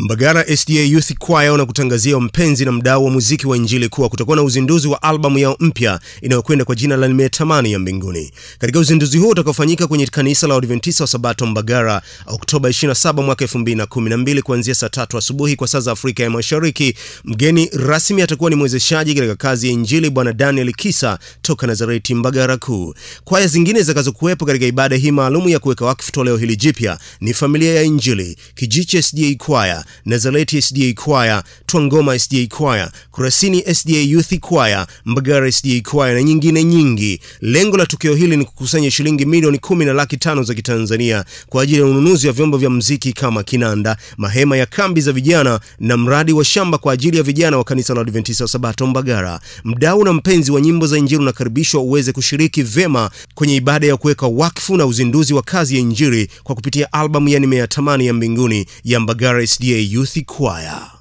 Mbagara SDA Youth Choir wanakutangazia mpenzi na mdau wa muziki wa Injili kuwa kutakuwa na uzinduzi wa albamu yao mpya inayokwenda kwa jina la Nimetamani ya Mbinguni. Katika uzinduzi huo utakaofanyika kwenye kanisa la Waadventista wa Sabato Mbagara Oktoba 27 mwaka 2012 kuanzia saa tatu asubuhi kwa saa za Afrika ya Mashariki, mgeni rasmi atakuwa ni mwezeshaji katika kazi ya Injili Bwana Daniel Kisa toka Nazareti Mbagara Kuu. Kwaya zingine zitakazokuwepo katika ibada hii maalumu ya kuweka wakfu toleo hili jipya ni Familia ya Injili, Kijiche SDA Choir, Nazareti SDA Choir, Twangoma SDA Choir, Kurasini SDA Youth Choir, Mbagara SDA Choir na nyingine nyingi. Lengo la tukio hili ni kukusanya shilingi milioni kumi na laki tano za Kitanzania kwa ajili ya ununuzi wa vyombo vya mziki kama kinanda, mahema ya kambi za vijana na mradi wa shamba kwa ajili ya vijana wa kanisa la Adventista wa Sabato Mbagara. Mdau na mpenzi wa nyimbo za Injili unakaribishwa uweze kushiriki vema kwenye ibada ya kuweka wakfu na uzinduzi wa kazi ya Injili kwa kupitia albamu ya Nimeyatamani ya Mbinguni ya Mbagara SDA Youth Choir.